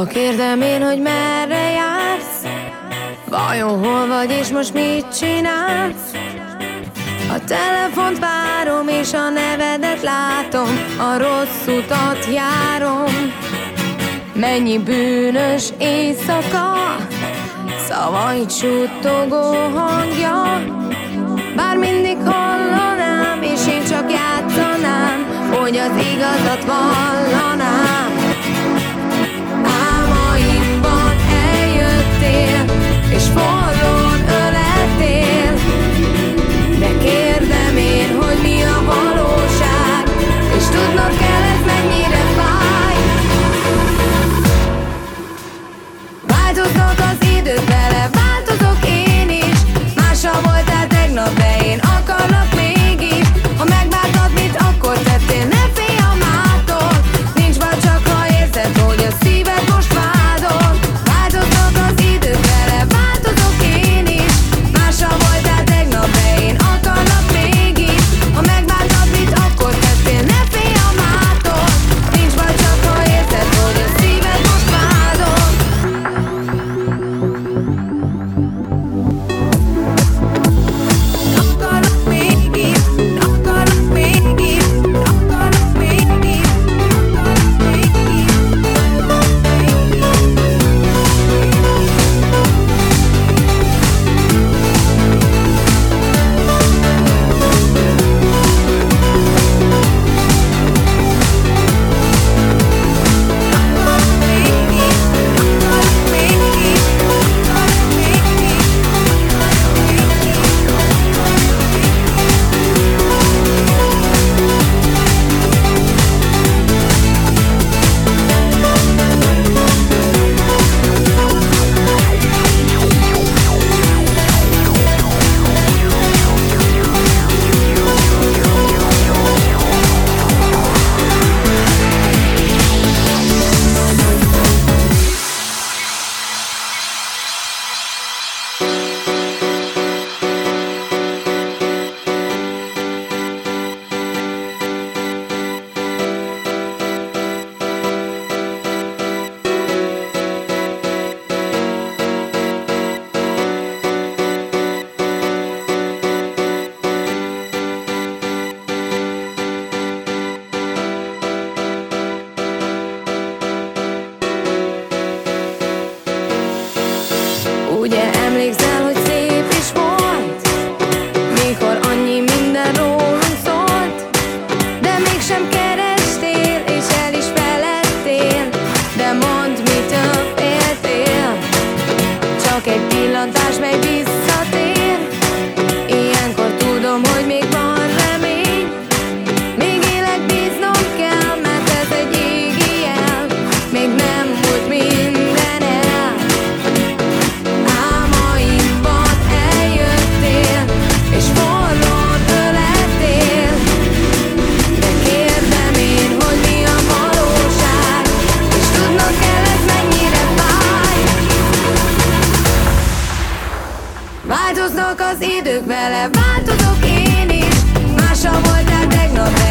Ha kérdem én, hogy merre jársz? Vajon hol vagy és most mit csinálsz? A telefont várom és a nevedet látom A rossz utat járom. Mennyi bűnös éjszaka Szavai csuttogó hangja. Bár mindig hallanám és én csak játszanám Hogy az igazat vallam. Múlnak az idők vele, változok én is. Más a voltál tegnap